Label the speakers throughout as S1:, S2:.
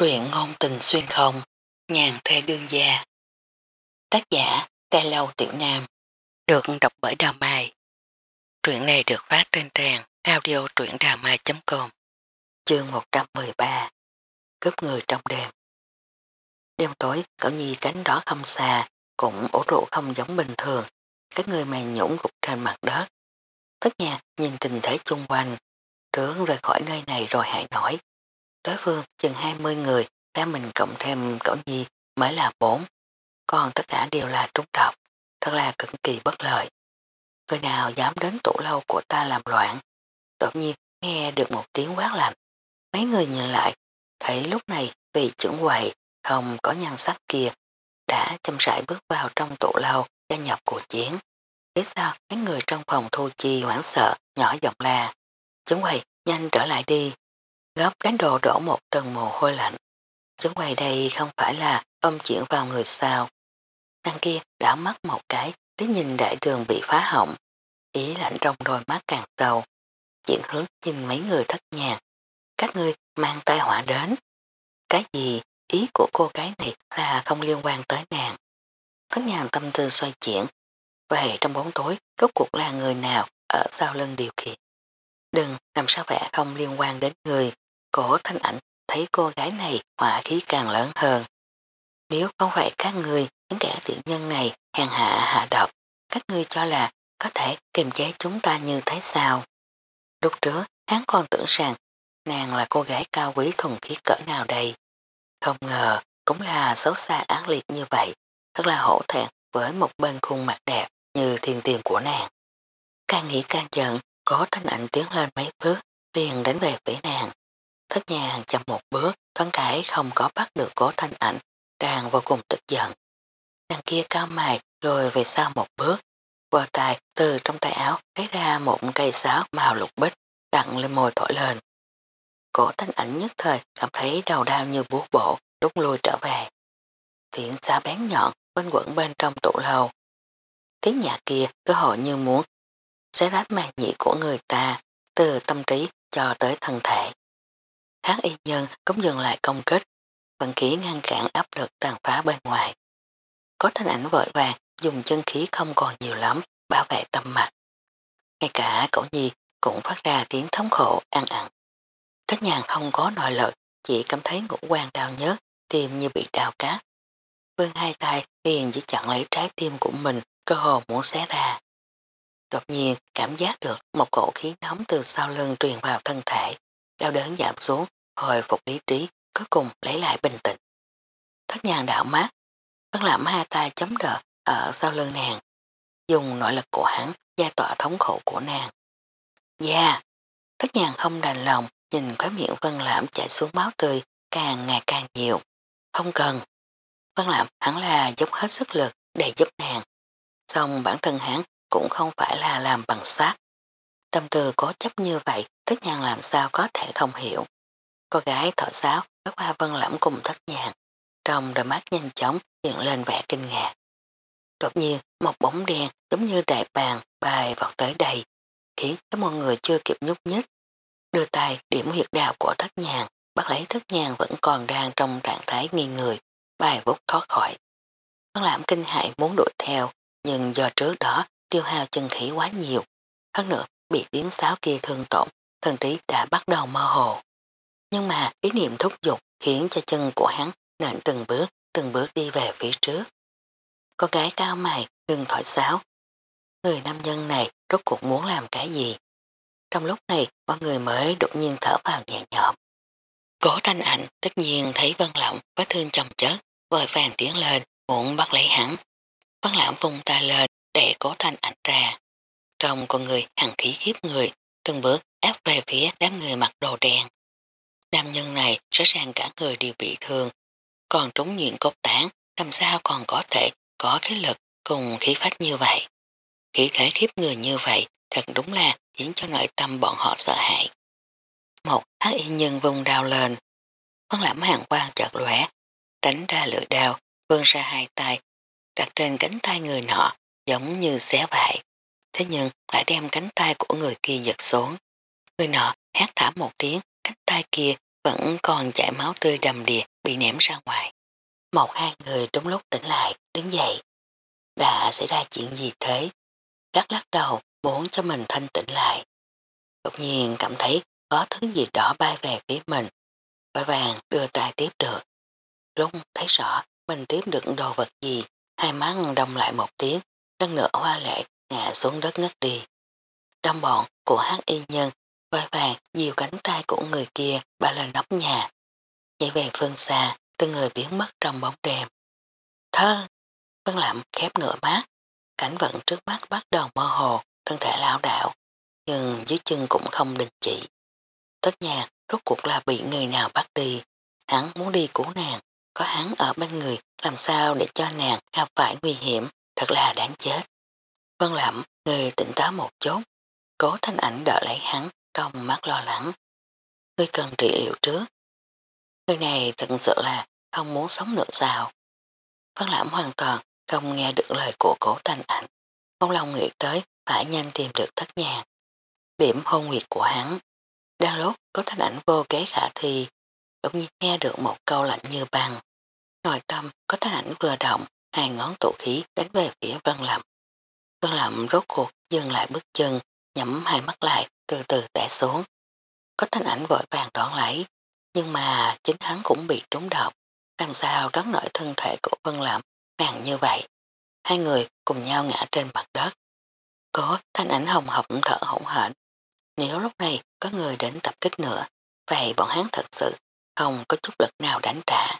S1: Truyện ngôn tình xuyên không, nhàn thê đương gia. Tác giả, Tê Lâu Tiểu Nam, được đọc bởi Đào Mai. Truyện này được phát trên trang audio truyệnđàmai.com Chương 113 Cướp người trong đêm Đêm tối, cậu nhi cánh đó không xa, cũng ổ trụ không giống bình thường, các người màn nhũng gục trên mặt đất. Tất nhà nhìn tình thế chung quanh, trướng rời khỏi nơi này rồi hãy nổi. Đối phương chừng 20 người ra mình cộng thêm cậu nhi mới là bốn, còn tất cả đều là trúng độc, thật là cực kỳ bất lợi. Người nào dám đến tủ lâu của ta làm loạn, đột nhiên nghe được một tiếng quát lạnh. Mấy người nhìn lại, thấy lúc này vì trưởng quầy không có nhan sắc kia đã châm rãi bước vào trong tủ lâu gia nhập cuộc chiến. Thế sao mấy người trong phòng thu chi hoảng sợ nhỏ giọng la. Chứng quầy nhanh trở lại đi. Góc cánh đồ đổ một tầng mồ hôi lạnh. Chứ ngoài đây không phải là ôm chuyển vào người sao. Đăng kia đã mắt một cái để nhìn đại đường bị phá hỏng. Ý lạnh trong đôi mắt càng sâu. Chuyện hướng nhìn mấy người thất nhạc. Các ngươi mang tai họa đến. Cái gì ý của cô gái này là không liên quan tới nàng. Thất nhàng tâm tư xoay chuyển. Vậy trong bóng tối, rốt cuộc là người nào ở sau lưng điều khiển. Đừng, làm sao vẻ không liên quan đến người. Cổ thanh ảnh thấy cô gái này hỏa khí càng lớn hơn. Nếu không phải các người, những kẻ tiện nhân này hèn hạ hạ độc, các ngươi cho là có thể kiềm chế chúng ta như thế sao. Lúc trước, hắn còn tưởng rằng nàng là cô gái cao quý thuần khiết cỡ nào đây. Không ngờ, cũng là xấu xa ác liệt như vậy, thật là hổ thẹn với một bên khuôn mặt đẹp như thiên tiền của nàng. Càng nghĩ càng giận, có thanh ảnh tiến lên mấy bước, liền đến về phía nàng. Thất nhà chậm một bước, thoáng cái không có bắt được cố thanh ảnh, đang vô cùng tức giận. Nàng kia cao mày rồi về sau một bước, vò tài từ trong tay áo lấy ra một cây sáo màu lục bích, đặn lên môi thổi lên. Cổ thanh ảnh nhất thời cảm thấy đầu đau như búa bổ, đút lui trở về. Tiếng xa bén nhọn bên quẩn bên trong tụ lầu. Tiếng nhạc kia cơ hội như muốn xé rách màn nhị của người ta từ tâm trí cho tới thân thể. Hát y nhân cũng dừng lại công kích, vận khí ngăn cản áp lực tàn phá bên ngoài. Có thanh ảnh vội vàng dùng chân khí không còn nhiều lắm bảo vệ tâm mạch. Ngay cả cậu nhi cũng phát ra tiếng thống khổ ăn ặn. Tất nhàng không có nội lực, chỉ cảm thấy ngũ quan đau nhớt, tim như bị đào cát. Vương hai tay liền chỉ chặn lấy trái tim của mình, cơ hồ muốn xé ra. Đột nhiên cảm giác được một cổ khí nóng từ sau lưng truyền vào thân thể, đau đớn giảm xuống, hồi phục lý trí, cuối cùng lấy lại bình tĩnh. Thất nhàng đảo mát, vẫn làm hai tay chấm đỡ ở sau lưng nàng, dùng nội lực của hắn gia tỏa thống khổ của nàng. Dạ, yeah. thất nhàng không đành lòng, nhìn khói miệng Vân Lãm chảy xuống máu tươi càng ngày càng nhiều. Không cần. Vân Lãm hắn là dốc hết sức lực để giúp nàng. Xong bản thân hắn cũng không phải là làm bằng sát. Tâm tư có chấp như vậy, thất nhàng làm sao có thể không hiểu. Cô gái thở sáo với qua vân lẫm cùng thất nhàng. Trong đôi mắt nhanh chóng hiện lên vẻ kinh ngạc. Đột nhiên, một bóng đen giống như đại bàng bài vọt tới đây, khiến cho mọi người chưa kịp nhúc nhích. Đưa tay điểm huyệt đạo của thất nhàng, bắt lấy thất nhàng vẫn còn đang trong trạng thái nghi người, bài vút thoát khỏi. Vân lãm kinh hại muốn đuổi theo, nhưng do trước đó tiêu hao chân khí quá nhiều. Hơn nữa, bị tiếng sáo kia thương tổn, thần trí đã bắt đầu mơ hồ. Nhưng mà ý niệm thúc giục khiến cho chân của hắn nện từng bước, từng bước đi về phía trước. Con gái cao mày ngừng thổi sáo. Người nam nhân này rốt cuộc muốn làm cái gì? Trong lúc này mọi người mới đột nhiên thở vào nhẹ nhõm. Cố thanh ảnh tất nhiên thấy vân lộng vết thương chồng chết, vội vàng tiến lên, muốn bắt lấy hắn. Vân lãm vùng tay lên để cố thanh ảnh ra. Trong con người hằng khí khiếp người, từng bước đáp về phía đám người mặc đồ đen. Nam nhân này rõ ràng cả người đều bị thương, còn trúng nhuyện cốt tán, làm sao còn có thể có khí lực cùng khí phách như vậy. Khí thể khiếp người như vậy thật đúng là khiến cho nội tâm bọn họ sợ hãi. Một hắc y nhân vùng đao lên, phân lãm hàng quang chợt lóe, đánh ra lửa đao, vươn ra hai tay, đặt trên cánh tay người nọ, giống như xé vải. Thế nhưng lại đem cánh tay của người kia giật xuống. Người nọ hát thả một tiếng, cánh tay kia vẫn còn chảy máu tươi đầm đìa bị ném ra ngoài. Một hai người đúng lúc tỉnh lại, đứng dậy. Đã xảy ra chuyện gì thế? Lắc lắc đầu muốn cho mình thanh tỉnh lại. Đột nhiên cảm thấy có thứ gì đó bay về phía mình. Vội vàng đưa tay tiếp được. Lúc thấy rõ mình tiếp được đồ vật gì, hai mắt đông lại một tiếng, lần nữa hoa lệ ngã xuống đất ngất đi. Trong bọn của hát y nhân, Vai vàng dìu cánh tay của người kia ba lên nóc nhà. Nhảy về phương xa, từng người biến mất trong bóng đêm. Thơ! Vân lạm khép nửa mắt, cảnh vận trước mắt bắt đầu mơ hồ, thân thể lão đạo, nhưng dưới chân cũng không đình chỉ. Tất nhà rốt cuộc là bị người nào bắt đi, hắn muốn đi cứu nàng, có hắn ở bên người làm sao để cho nàng gặp phải nguy hiểm, thật là đáng chết. Vân Lạm, người tỉnh táo một chút, cố thanh ảnh đỡ lấy hắn trong mắt lo lắng. Ngươi cần trị liệu trước. Người này thật sự là không muốn sống nữa sao. văn lãm hoàn toàn không nghe được lời của cổ thanh ảnh. Mong lòng nghĩ tới phải nhanh tìm được thất nhàng. Điểm hôn nguyệt của hắn. Đang lúc có thanh ảnh vô kế khả thi, đột nhiên nghe được một câu lạnh như băng. Nội tâm có thanh ảnh vừa động, hai ngón tụ khí đánh về phía văn lầm. Văn lầm rốt cuộc dừng lại bước chân, nhắm hai mắt lại, từ từ tẻ xuống. Có thanh ảnh vội vàng đón lấy, nhưng mà chính hắn cũng bị trúng độc. Làm sao đón nổi thân thể của Vân Lâm nàng như vậy. Hai người cùng nhau ngã trên mặt đất. Có thanh ảnh hồng học thở hỗn hển. Nếu lúc này có người đến tập kích nữa, vậy bọn hắn thật sự không có chút lực nào đánh trả.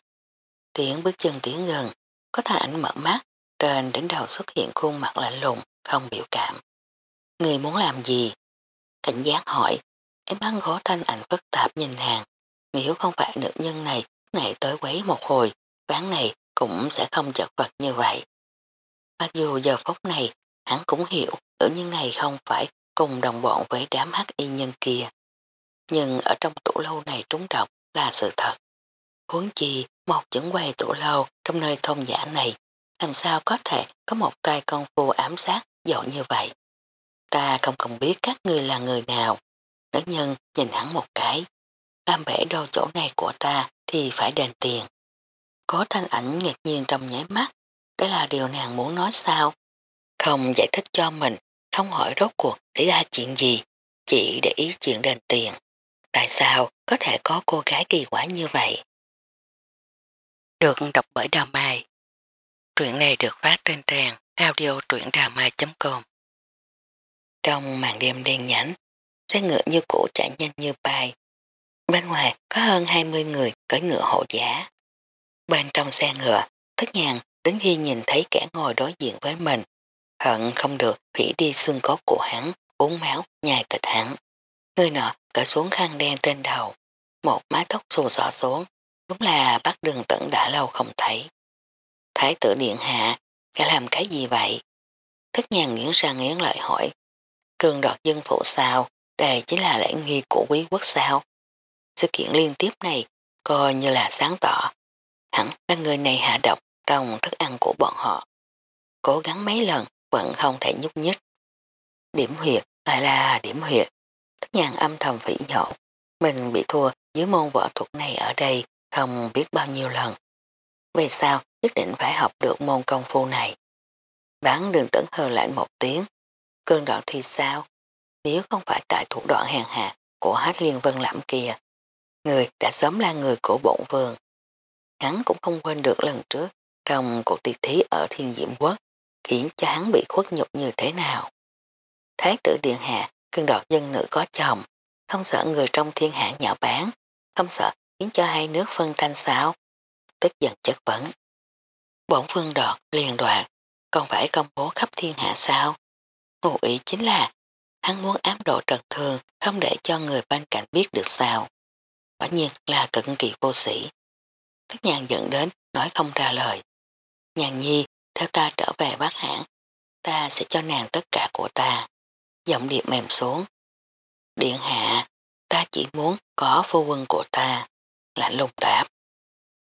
S1: Tiếng bước chân tiến gần, có thanh ảnh mở mắt, trên đỉnh đầu xuất hiện khuôn mặt lạnh lùng, không biểu cảm. Người muốn làm gì? Cảnh giác hỏi, em băng gỗ thanh ảnh phức tạp nhìn hàng. Nếu không phải nữ nhân này, này tới quấy một hồi, ván này cũng sẽ không chật vật như vậy. Mặc dù giờ phút này, hắn cũng hiểu nữ nhân này không phải cùng đồng bọn với đám hắc y nhân kia. Nhưng ở trong tủ lâu này trúng độc là sự thật. Huống chi, một chứng quay tủ lâu trong nơi thông giả này, làm sao có thể có một tay công phu ám sát giỏi như vậy. Ta không cần biết các người là người nào. Nữ nhân nhìn hắn một cái. Làm bể đô chỗ này của ta thì phải đền tiền. Có thanh ảnh ngạc nhiên trong nháy mắt. Đó là điều nàng muốn nói sao? Không giải thích cho mình, không hỏi rốt cuộc xảy ra chuyện gì, chỉ để ý chuyện đền tiền. Tại sao có thể có cô gái kỳ quả như vậy? Được đọc bởi Đào Mai Truyện này được phát trên trang audio truyệnđàmai.com trong màn đêm đen nhánh xe ngựa như cũ chạy nhanh như bay. Bên ngoài có hơn 20 người cưỡi ngựa hộ giá Bên trong xe ngựa, thức nhàng đến khi nhìn thấy kẻ ngồi đối diện với mình, hận không được hủy đi xương cốt của hắn, uống máu, nhai thịt hắn. Người nọ cởi xuống khăn đen trên đầu, một mái tóc xù xỏ xuống, đúng là bác đường tận đã lâu không thấy. Thái tử điện hạ, cả làm cái gì vậy? Thức nhàng nghiến ra nghiến lợi hỏi. Cường đoạt dân phụ sao, đây chính là lễ nghi của quý quốc sao. Sự kiện liên tiếp này coi như là sáng tỏ. Hẳn là người này hạ độc trong thức ăn của bọn họ. Cố gắng mấy lần vẫn không thể nhúc nhích. Điểm huyệt lại là điểm huyệt. Thất nhàng âm thầm phỉ nhộ. Mình bị thua dưới môn võ thuật này ở đây không biết bao nhiêu lần. Về sao nhất định phải học được môn công phu này. Bán đường tấn hờ lại một tiếng. Cơn đoạn thì sao? Nếu không phải tại thủ đoạn hàng hạ của hát liên vân lãm kia, người đã sớm là người của bổn vương. Hắn cũng không quên được lần trước trong cuộc tiệc thí ở thiên diễm quốc khiến cho hắn bị khuất nhục như thế nào. Thái tử điện hạ cơn đọt dân nữ có chồng, không sợ người trong thiên hạ nhạo bán, không sợ khiến cho hai nước phân tranh sao. Tức giận chất vấn. Bổn phương đọt liền đoạt, còn phải công bố khắp thiên hạ sao? Ngụ ý chính là hắn muốn ám độ trần thường không để cho người bên cạnh biết được sao. Quả nhiên là cực kỳ vô sĩ. Thức nhàn dẫn đến nói không ra lời. Nhàn nhi, theo ta trở về bác hãng, ta sẽ cho nàng tất cả của ta. Giọng điệp mềm xuống. Điện hạ, ta chỉ muốn có phu quân của ta. Lạnh lùng đáp.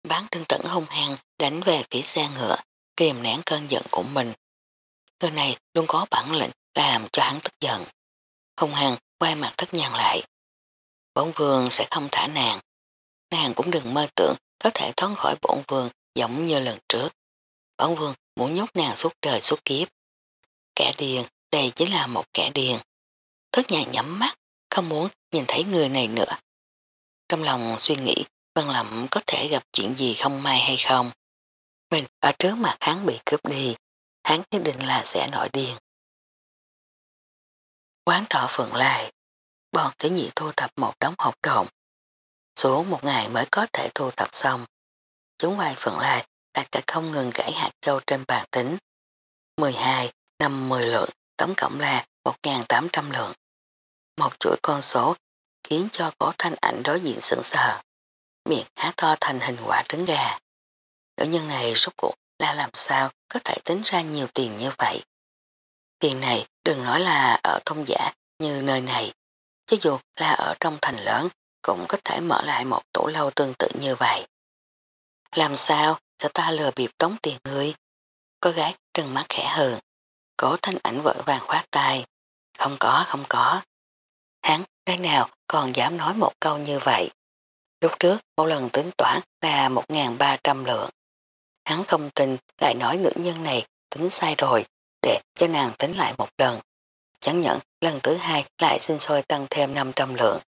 S1: Bán thương tẩn hung hăng đánh về phía xe ngựa, kìm nén cơn giận của mình. Người này luôn có bản lĩnh làm cho hắn tức giận. Hung hăng quay mặt thất nhàng lại. Bổn vương sẽ không thả nàng. nàng cũng đừng mơ tưởng có thể thoát khỏi bổn vương giống như lần trước. Bổn vương muốn nhốt nàng suốt đời suốt kiếp. Kẻ điền, đây chính là một kẻ điền. Thất nhàng nhắm mắt, không muốn nhìn thấy người này nữa. Trong lòng suy nghĩ Vân Lâm có thể gặp chuyện gì không may hay không. Mình ở trước mặt hắn bị cướp đi, hắn nhất định là sẽ nổi điên. Quán trọ Phượng Lai, bọn tiểu nhị thu thập một đống hộp độn. Số một ngày mới có thể thu thập xong. Chúng ngoài Phượng Lai đặt cả không ngừng gãy hạt châu trên bàn tính. 12, năm 10 lượng, tổng cộng là 1.800 lượng. Một chuỗi con số khiến cho cổ thanh ảnh đối diện sững sờ. Miệng há to thành hình quả trứng gà. Nữ nhân này rốt cuộc là làm sao có thể tính ra nhiều tiền như vậy. Tiền này đừng nói là ở thông giả như nơi này, chứ dù là ở trong thành lớn cũng có thể mở lại một tủ lâu tương tự như vậy. Làm sao sẽ ta lừa bịp tống tiền ngươi? Có gái trừng mắt khẽ hờn, cố thanh ảnh vội vàng khoát tay. Không có, không có. Hắn nơi nào còn dám nói một câu như vậy. Lúc trước một lần tính toán là 1.300 lượng. Hắn không tin lại nói nữ nhân này tính sai rồi để cho nàng tính lại một lần. Chẳng nhận lần thứ hai lại xin xôi tăng thêm 500 lượng.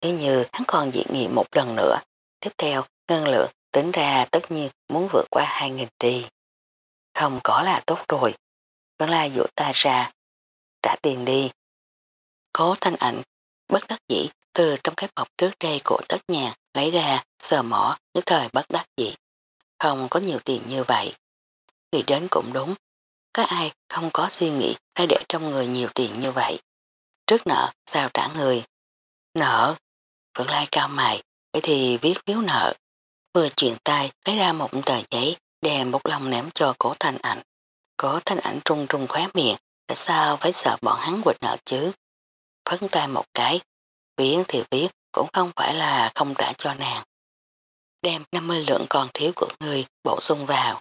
S1: Nếu như hắn còn dị nghị một lần nữa, tiếp theo ngân lượng tính ra tất nhiên muốn vượt qua 2.000 đi. Không có là tốt rồi. Vẫn là dụ ta ra. Trả tiền đi. Cố thanh ảnh, bất đắc dĩ từ trong cái bọc trước đây của tất nhà lấy ra sờ mỏ nhất thời bất đắc dĩ. Không có nhiều tiền như vậy. Nghĩ đến cũng đúng. Có ai không có suy nghĩ hay để trong người nhiều tiền như vậy. Trước nợ, sao trả người. Nợ. Phượng Lai cao mày. Vậy thì viết phiếu nợ. Vừa chuyển tay, lấy ra một tờ giấy, đem bốc lòng ném cho cổ thanh ảnh. Cổ thanh ảnh trung trung khóe miệng. Tại sao phải sợ bọn hắn quỵt nợ chứ? Phấn tay một cái. Viết thì viết cũng không phải là không trả cho nàng. Đem 50 lượng còn thiếu của người bổ sung vào.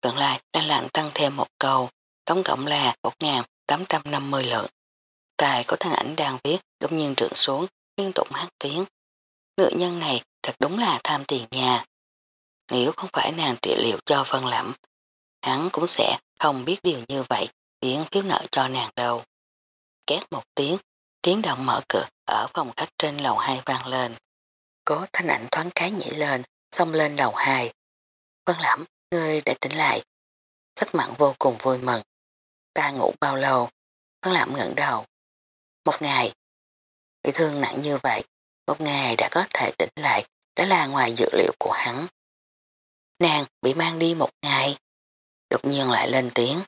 S1: Cận lại đang lặng tăng thêm một câu, tổng cộng là 1.850 lượng. Tài có thanh ảnh đang viết đột nhiên trượng xuống, liên tục hát tiếng. Nữ nhân này thật đúng là tham tiền nhà. Nếu không phải nàng trị liệu cho phân Lẩm, hắn cũng sẽ không biết điều như vậy, biến phiếu nợ cho nàng đâu. Két một tiếng, tiếng động mở cửa ở phòng khách trên lầu 2 vang lên có thanh ảnh thoáng cái nhảy lên, xông lên đầu hai. Vân lãm, ngươi đã tỉnh lại. Sắc mặn vô cùng vui mừng. Ta ngủ bao lâu? Vân lãm ngẩng đầu. Một ngày. Bị thương nặng như vậy, một ngày đã có thể tỉnh lại, đó là ngoài dự liệu của hắn. Nàng bị mang đi một ngày. Đột nhiên lại lên tiếng.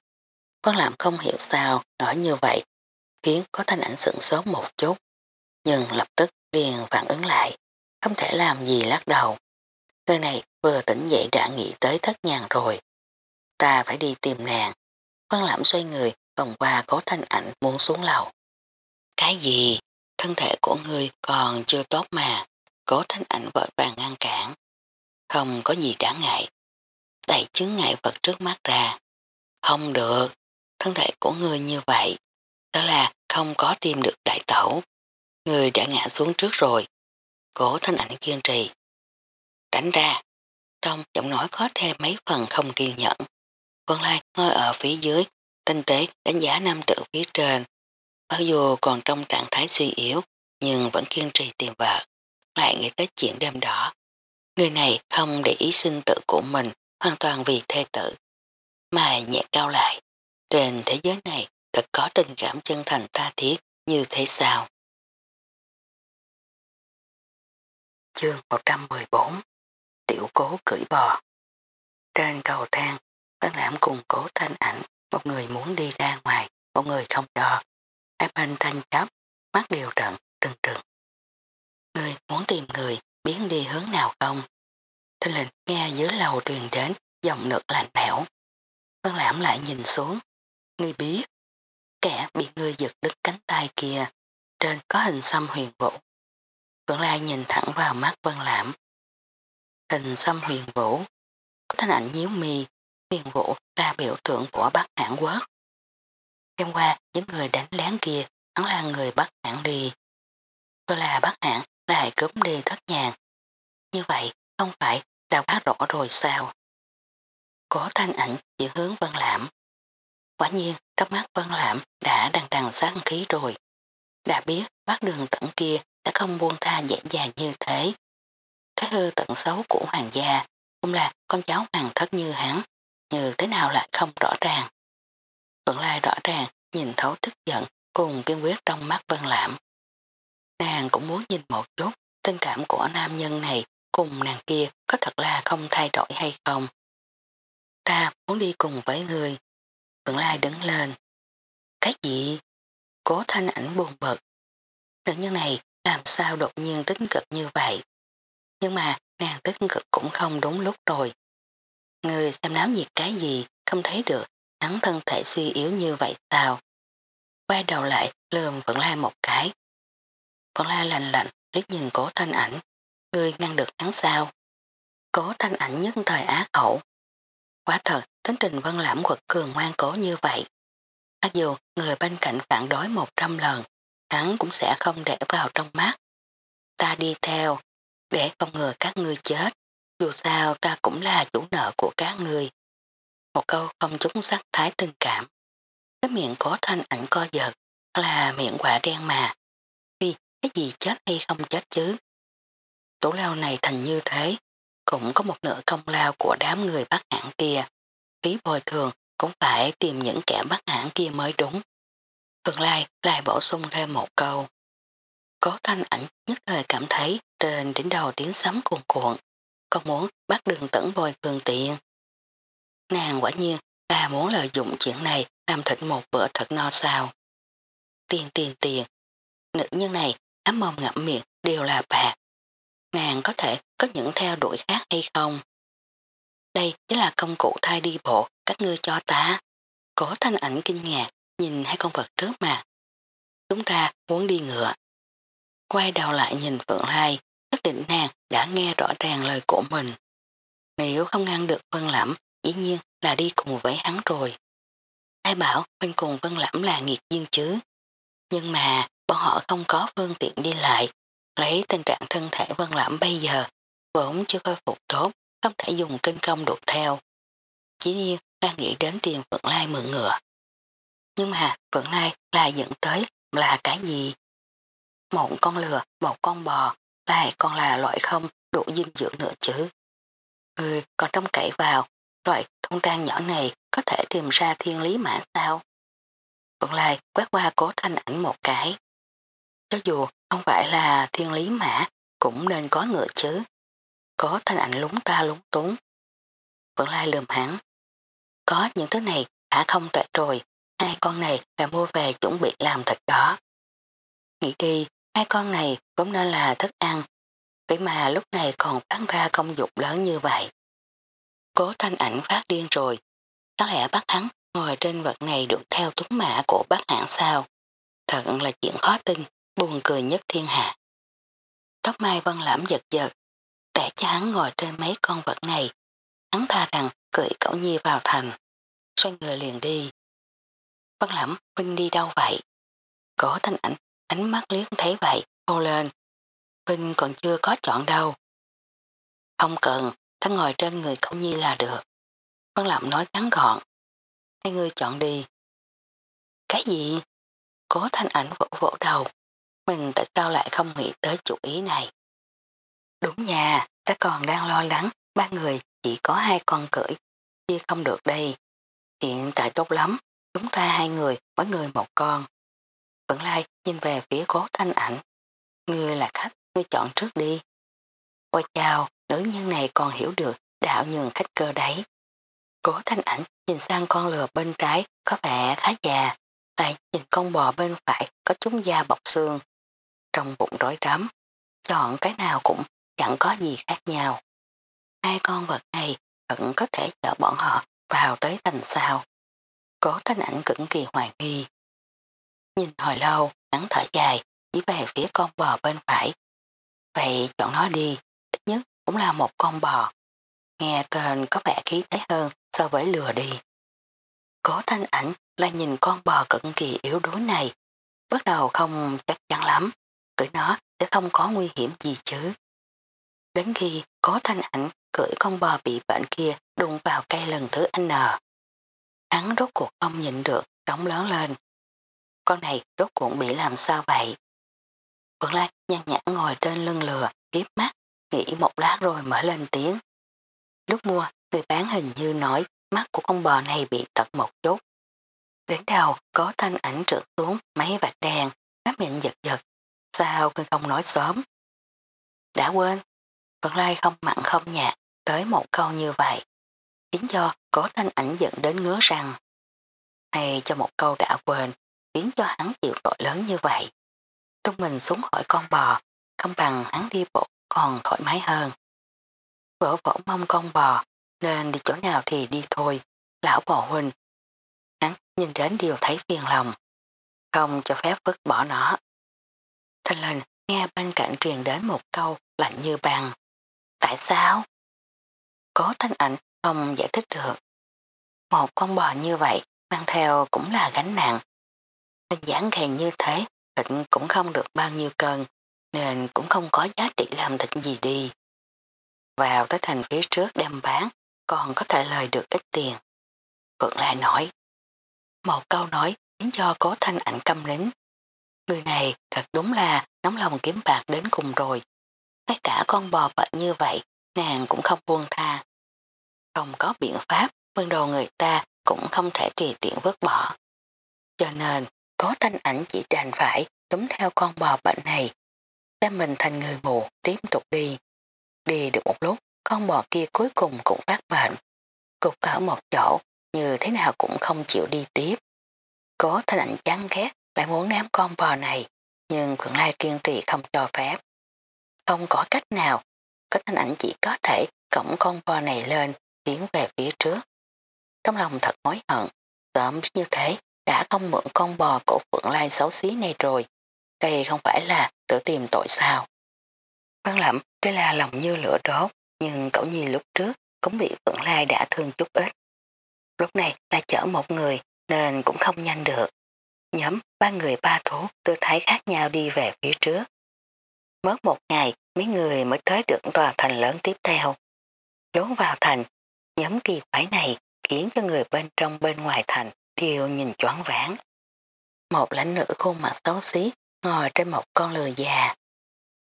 S1: Vân lãm không hiểu sao nói như vậy, khiến có thanh ảnh sửng sốt một chút, nhưng lập tức liền phản ứng lại, không thể làm gì lắc đầu. Người này vừa tỉnh dậy đã nghĩ tới thất nhàn rồi. Ta phải đi tìm nàng. Vân lãm xoay người, vòng qua cố thanh ảnh muốn xuống lầu. Cái gì? Thân thể của ngươi còn chưa tốt mà. Cố thanh ảnh vội vàng ngăn cản. Không có gì đáng ngại. Đẩy chứng ngại vật trước mắt ra. Không được. Thân thể của ngươi như vậy. Đó là không có tìm được đại tẩu. Ngươi đã ngã xuống trước rồi. Cố thanh ảnh kiên trì. Tránh ra. Trong giọng nói có thêm mấy phần không kiên nhẫn. Vân Lai ngồi ở phía dưới, tinh tế đánh giá nam tự phía trên. Mặc dù còn trong trạng thái suy yếu, nhưng vẫn kiên trì tìm vợ. Lại nghĩ tới chuyện đêm đỏ. Người này không để ý sinh tự của mình hoàn toàn vì thê tử. Mà nhẹ cao lại. Trên thế giới này thật có tình cảm chân thành tha thiết như thế sao? Chương 114 Tiểu cố cưỡi bò Trên cầu thang, Văn Lãm cùng cố thanh ảnh, một người muốn đi ra ngoài, một người không cho. Hai bên tranh chấp, mắt đều trận, trừng trừng. Người muốn tìm người, biến đi hướng nào không? Thanh lệnh nghe dưới lầu truyền đến, dòng nước lạnh lẽo. Văn Lãm lại nhìn xuống. Người biết, kẻ bị người giật đứt cánh tay kia, trên có hình xăm huyền vũ. Cường lai nhìn thẳng vào mắt Vân Lãm. Hình Xâm huyền vũ, có thanh ảnh nhíu mì huyền vũ là biểu tượng của Bắc Hàn Quốc. Đêm qua, những người đánh lén kia, hắn là người Bắc Hàn đi. Tôi là Bắc Hàn, lại cướp đi thất nhàng. như vậy không phải đã quá rõ rồi sao? Có thanh ảnh chỉ hướng Vân Lãm. Quả nhiên trong mắt Vân Lãm đã đằng đằng sáng khí rồi. Đã biết bác đường tận kia sẽ không buông tha dễ dàng như thế. Cái hư tận xấu của hoàng gia cũng là con cháu hoàng thất như hắn, như thế nào lại không rõ ràng. Phượng lai rõ ràng nhìn thấu tức giận cùng kiên quyết trong mắt Vân Lãm. Nàng cũng muốn nhìn một chút tình cảm của nam nhân này cùng nàng kia có thật là không thay đổi hay không. Ta muốn đi cùng với người. Phượng lai đứng lên. Cái gì? Cố thanh ảnh buồn bực. Nữ nhân này làm sao đột nhiên tính cực như vậy? Nhưng mà nàng tính cực cũng không đúng lúc rồi. Người xem náo nhiệt cái gì không thấy được hắn thân thể suy yếu như vậy sao? Quay đầu lại lườm Vẫn la một cái. Vẫn la lạnh lạnh liếc nhìn cố thanh ảnh. Người ngăn được hắn sao? Cố thanh ảnh nhất thời á khẩu. Quá thật, tính tình vân lãm quật cường ngoan cố như vậy. Mặc dù người bên cạnh phản đối một trăm lần, hắn cũng sẽ không để vào trong mắt. Ta đi theo, để không ngờ các ngươi chết. Dù sao ta cũng là chủ nợ của các ngươi. Một câu không chúng sắc thái tình cảm. Cái miệng có thanh ảnh co giật là miệng quả đen mà. Vì cái gì chết hay không chết chứ? Tổ lao này thành như thế, cũng có một nửa công lao của đám người bắt hãng kia. Phí bồi thường cũng phải tìm những kẻ bắt hãng kia mới đúng. Phương Lai lại bổ sung thêm một câu. Có thanh ảnh nhất thời cảm thấy trên đỉnh đầu tiếng sấm cuồn cuộn, còn muốn bắt đường tẩn bồi thường tiện. Nàng quả nhiên là muốn lợi dụng chuyện này làm thịt một bữa thật no sao. Tiền tiền tiền, nữ nhân này ám mông ngậm miệng đều là bạc. Nàng có thể có những theo đuổi khác hay không? Đây chính là công cụ thai đi bộ các ngươi cho ta. Có thanh ảnh kinh ngạc nhìn hai con vật trước mặt. Chúng ta muốn đi ngựa. Quay đầu lại nhìn Phượng Lai, nhất định nàng đã nghe rõ ràng lời của mình. Nếu không ngăn được Vân Lẩm, dĩ nhiên là đi cùng với hắn rồi. Ai bảo bên cùng Vân Lẩm là nghiệt duyên chứ. Nhưng mà bọn họ không có phương tiện đi lại, lấy tình trạng thân thể Vân Lẩm bây giờ, vốn chưa khôi phục tốt, không thể dùng kinh công đột theo. Chỉ nhiên đang nghĩ đến tiền Phượng Lai mượn ngựa. Nhưng mà Phượng Lai là dẫn tới là cái gì? Một con lừa, một con bò, lại còn là loại không đủ dinh dưỡng nữa chứ. Người còn trông cậy vào, loại thông trang nhỏ này có thể tìm ra thiên lý mã sao? Phượng Lai quét qua cố thanh ảnh một cái. Cho dù không phải là thiên lý mã, cũng nên có ngựa chứ. Có thanh ảnh lúng ta lúng túng. Phượng Lai lườm hắn. Có những thứ này đã không tệ rồi, hai con này là mua về chuẩn bị làm thịt đó. Nghĩ đi, hai con này cũng nên là thức ăn, vậy mà lúc này còn phát ra công dụng lớn như vậy. Cố thanh ảnh phát điên rồi, có lẽ bác hắn ngồi trên vật này được theo tuấn mã của bác hãng sao. Thật là chuyện khó tin, buồn cười nhất thiên hạ. Tóc mai vân lãm giật giật, để cho hắn ngồi trên mấy con vật này. Hắn tha rằng cưỡi cậu nhi vào thành, xoay người liền đi. Vân Lẩm Huynh đi đâu vậy? Cổ thanh ảnh, ánh mắt liếc thấy vậy, hô lên. Huynh còn chưa có chọn đâu. Không cần, ta ngồi trên người cậu nhi là được. Vân Lẩm nói ngắn gọn. Hai người chọn đi. Cái gì? Cố thanh ảnh vỗ vỗ đầu. Mình tại sao lại không nghĩ tới chủ ý này? Đúng nha, ta còn đang lo lắng ba người chỉ có hai con cưỡi, chia không được đây. Hiện tại tốt lắm, chúng ta hai người, mỗi người một con. Vẫn lai nhìn về phía cố thanh ảnh. Người là khách, ngươi chọn trước đi. Ôi chào, nữ nhân này còn hiểu được đạo nhường khách cơ đấy. Cố thanh ảnh nhìn sang con lừa bên trái có vẻ khá già, lại nhìn con bò bên phải có chúng da bọc xương. Trong bụng rối rắm, chọn cái nào cũng chẳng có gì khác nhau. Hai con vật này vẫn có thể chở bọn họ vào tới thành sao. Cố thanh ảnh cực kỳ hoài nghi. Nhìn hồi lâu, hắn thở dài, chỉ về phía con bò bên phải. Vậy chọn nó đi, ít nhất cũng là một con bò. Nghe tên có vẻ khí thế hơn so với lừa đi. Cố thanh ảnh là nhìn con bò cực kỳ yếu đuối này. Bắt đầu không chắc chắn lắm, cưỡi nó sẽ không có nguy hiểm gì chứ. Đến khi có thanh ảnh cưỡi con bò bị bệnh kia đụng vào cây lần thứ N. Hắn rốt cuộc không nhịn được, đóng lớn lên. Con này rốt cuộc bị làm sao vậy? Phượng Lai nhăn nhã ngồi trên lưng lừa, kiếp mắt, nghĩ một lát rồi mở lên tiếng. Lúc mua, người bán hình như nói mắt của con bò này bị tật một chút. Đến đầu có thanh ảnh trượt xuống mấy vạch đèn, mắt miệng giật giật. Sao ngươi không nói sớm? Đã quên, Phượng Lai không mặn không nhạt tới một câu như vậy. Khiến cho có thanh ảnh dẫn đến ngứa rằng hay cho một câu đã quên khiến cho hắn chịu tội lớn như vậy. Tung mình xuống khỏi con bò, không bằng hắn đi bộ còn thoải mái hơn. Vỗ vỗ mong con bò, nên đi chỗ nào thì đi thôi, lão bò huynh. Hắn nhìn đến điều thấy phiền lòng, không cho phép vứt bỏ nó. Thanh lên nghe bên cạnh truyền đến một câu lạnh như băng. Tại sao? Có thanh ảnh không giải thích được. Một con bò như vậy mang theo cũng là gánh nặng. Hình dáng gầy như thế, thịt cũng không được bao nhiêu cân, nên cũng không có giá trị làm thịt gì đi. Vào tới thành phía trước đem bán, còn có thể lời được ít tiền. Phượng lại nói. Một câu nói khiến cho cố thanh ảnh câm nín. Người này thật đúng là nóng lòng kiếm bạc đến cùng rồi. Ngay cả con bò bệnh như vậy, nàng cũng không buông tha. Không có biện pháp, vân đồ người ta cũng không thể tùy tiện vứt bỏ. Cho nên, có thanh ảnh chỉ đành phải túm theo con bò bệnh này, đem mình thành người mù tiếp tục đi. Đi được một lúc, con bò kia cuối cùng cũng phát bệnh. Cục ở một chỗ, như thế nào cũng không chịu đi tiếp. Cố thanh ảnh chán ghét, lại muốn ném con bò này, nhưng Phượng Lai kiên trì không cho phép. Không có cách nào, có thanh ảnh chỉ có thể cổng con bò này lên, tiến về phía trước. Trong lòng thật hối hận, sớm như thế đã không mượn con bò của Phượng Lai xấu xí này rồi. Đây không phải là tự tìm tội sao. Quan lẩm đây là lòng như lửa đốt, nhưng cậu nhi lúc trước cũng bị Phượng Lai đã thương chút ít. Lúc này là chở một người nên cũng không nhanh được. Nhóm ba người ba thú tư thái khác nhau đi về phía trước. Mất một ngày mấy người mới tới được tòa thành lớn tiếp theo. Lốn vào thành, nhóm kỳ quái này khiến cho người bên trong bên ngoài thành đều nhìn choáng váng. Một lãnh nữ khuôn mặt xấu xí ngồi trên một con lừa già.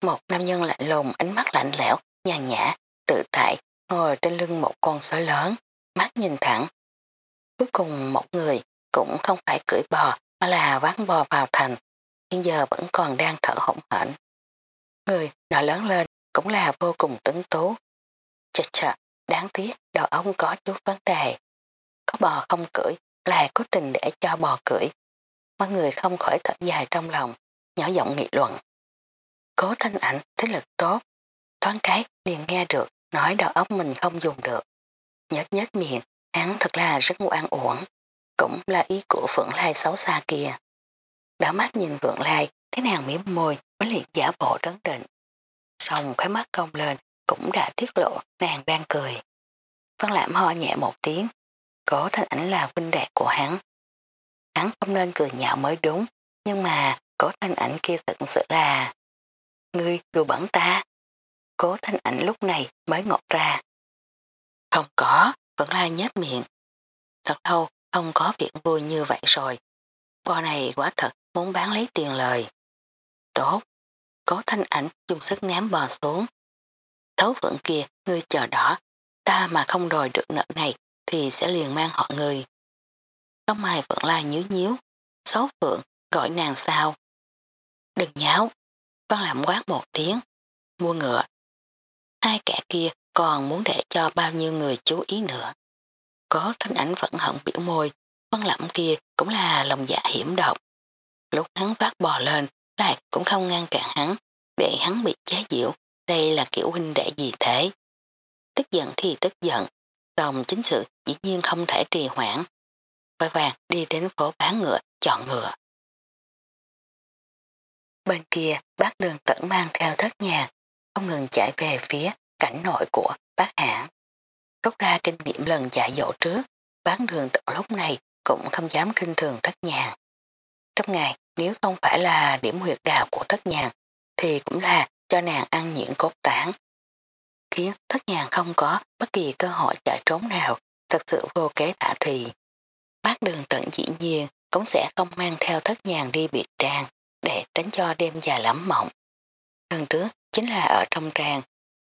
S1: Một nam nhân lạnh lùng ánh mắt lạnh lẽo, nhàn nhã, tự tại ngồi trên lưng một con sói lớn, mắt nhìn thẳng. Cuối cùng một người cũng không phải cưỡi bò mà là ván bò vào thành, hiện giờ vẫn còn đang thở hổn hển. Người nọ lớn lên cũng là vô cùng tấn tố. Chật chật, đáng tiếc đầu ông có chút vấn đề. Có bò không cưỡi là cố tình để cho bò cưỡi. Mọi người không khỏi thở dài trong lòng, nhỏ giọng nghị luận. Cố thanh ảnh thế lực tốt, thoáng cái liền nghe được nói đầu óc mình không dùng được. Nhết nhết miệng, hắn thật là rất ngoan uổng, cũng là ý của Phượng Lai xấu xa kia. Đã mắt nhìn Phượng Lai, thế nàng miếm môi, mới liền giả bộ trấn định. Xong khói mắt cong lên, cũng đã tiết lộ nàng đang cười. Văn lãm ho nhẹ một tiếng, cố thanh ảnh là vinh đệ của hắn. Hắn không nên cười nhạo mới đúng, nhưng mà cố thanh ảnh kia thật sự là Ngươi đùa bẩn ta. Cố thanh ảnh lúc này mới ngọt ra. Không có, vẫn la nhếch miệng. Thật lâu không có việc vui như vậy rồi. Bò này quả thật muốn bán lấy tiền lời. Tốt, cố thanh ảnh dùng sức ném bò xuống. Thấu phượng kia, ngươi chờ đỏ, ta mà không đòi được nợ này thì sẽ liền mang họ người. Trong mày Phượng la nhíu nhíu, xấu Phượng gọi nàng sao. Đừng nháo, Văn làm quát một tiếng, mua ngựa. Hai kẻ kia còn muốn để cho bao nhiêu người chú ý nữa. Có thanh ảnh vẫn hận biểu môi, văn lẩm kia cũng là lòng dạ hiểm độc. Lúc hắn phát bò lên, lại cũng không ngăn cản hắn, để hắn bị chế diệu, đây là kiểu huynh đệ gì thế. Tức giận thì tức giận, dòng chính sự dĩ nhiên không thể trì hoãn. Vội vàng đi đến phố bán ngựa, chọn ngựa. Bên kia bác đường tẩn mang theo thất nhà, không ngừng chạy về phía cảnh nội của bác hãng. Rút ra kinh nghiệm lần dạy dỗ trước, bán đường tận lúc này cũng không dám kinh thường thất nhà. Trong ngày, nếu không phải là điểm huyệt đạo của thất nhà, thì cũng là cho nàng ăn những cốt tán. khiến thất nhàng không có bất kỳ cơ hội chạy trốn nào, thật sự vô kế thả thì. Bác đường tận dĩ nhiên cũng sẽ không mang theo thất nhàng đi biệt trang để tránh cho đêm dài lắm mộng. Lần trước chính là ở trong trang,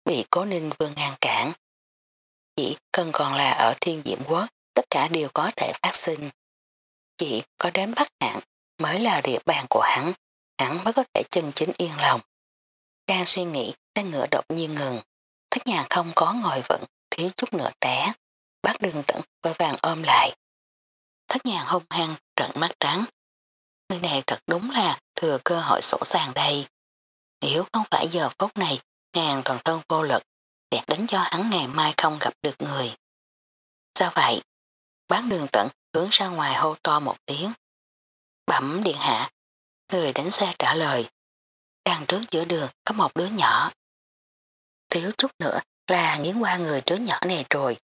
S1: bị cố ninh vương ngăn cản. Chỉ cần còn là ở thiên diệm quốc, tất cả đều có thể phát sinh. Chỉ có đến Bắc Hạng mới là địa bàn của hắn, hắn mới có thể chân chính yên lòng. Đang suy nghĩ, đang ngựa đột nhiên ngừng. Thất nhà không có ngồi vững, thiếu chút nữa té. Bác đường tận vội vàng ôm lại. Thất nhà hung hăng, trận mắt trắng. Người này thật đúng là thừa cơ hội sổ sàng đây. Nếu không phải giờ phút này, nàng toàn thân vô lực, sẽ đánh cho hắn ngày mai không gặp được người. Sao vậy? Bác đường tận hướng ra ngoài hô to một tiếng. Bẩm điện hạ. Người đánh xe trả lời. Đằng trước giữa đường có một đứa nhỏ. Thiếu chút nữa là nghiến qua người đứa nhỏ này rồi.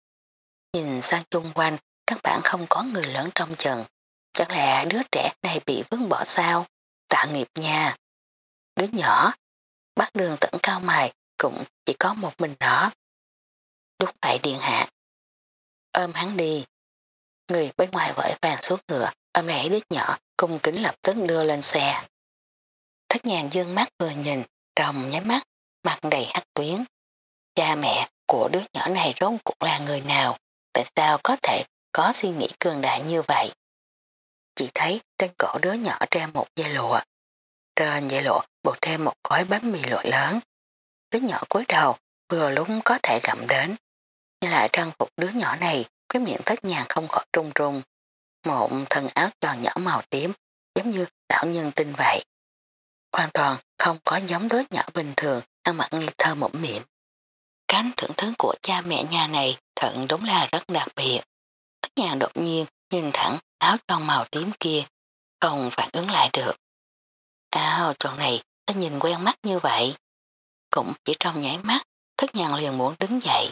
S1: Nhìn sang chung quanh, các bạn không có người lớn trong chừng. Chắc là đứa trẻ này bị vứt bỏ sao? Tạ nghiệp nha. Đứa nhỏ, bắt đường tận cao mày cũng chỉ có một mình nó. Đúng vậy điện hạ. Ôm hắn đi. Người bên ngoài vội vàng xuống ngựa, ôm lấy đứa nhỏ, cung kính lập tức đưa lên xe. Thất nhàng dương mắt vừa nhìn, đồng nháy mắt, mặt đầy hắc tuyến. Cha mẹ của đứa nhỏ này rốt cuộc là người nào, tại sao có thể có suy nghĩ cường đại như vậy? Chỉ thấy trên cổ đứa nhỏ ra một dây lụa. Trên dây lụa bột thêm một gói bánh mì lụa lớn. Đứa nhỏ cúi đầu vừa lúc có thể gặm đến. Nhưng lại trang phục đứa nhỏ này cái miệng thất nhàng không khỏi trung trung. Một thân áo tròn nhỏ màu tím giống như đạo nhân tinh vậy. Hoàn toàn không có giống đứa nhỏ bình thường ăn mặc nghi thơ mộng miệng. Cánh thưởng thức của cha mẹ nhà này thận đúng là rất đặc biệt. Tất nhà đột nhiên nhìn thẳng áo tròn màu tím kia, không phản ứng lại được. Áo tròn này ta nhìn quen mắt như vậy. Cũng chỉ trong nháy mắt, thất nhàng liền muốn đứng dậy.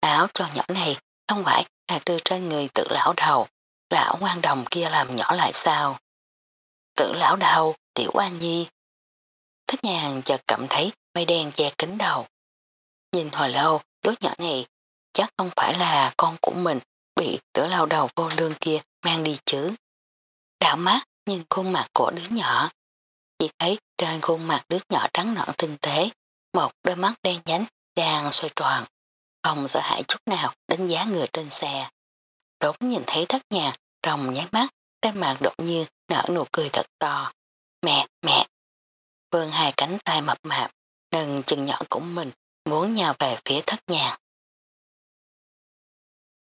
S1: Áo tròn nhỏ này không phải là từ trên người tự lão đầu, lão quan đồng kia làm nhỏ lại sao. Tự lão đầu, tiểu A nhi. Thất hàng chợt cảm thấy mây đen che kính đầu. Nhìn hồi lâu, đứa nhỏ này chắc không phải là con của mình bị tử lao đầu vô lương kia mang đi chứ. Đảo mắt nhìn khuôn mặt của đứa nhỏ. Chỉ thấy trên khuôn mặt đứa nhỏ trắng nõn tinh tế, một đôi mắt đen nhánh đang xoay tròn. Không sợ hãi chút nào đánh giá người trên xe. Đốn nhìn thấy thất nhà, trong nháy mắt, trên mặt đột nhiên nở nụ cười thật to. Mẹ, mẹ! Vương hai cánh tay mập mạp, nâng chân nhỏ của mình muốn nhào về phía thất nhà.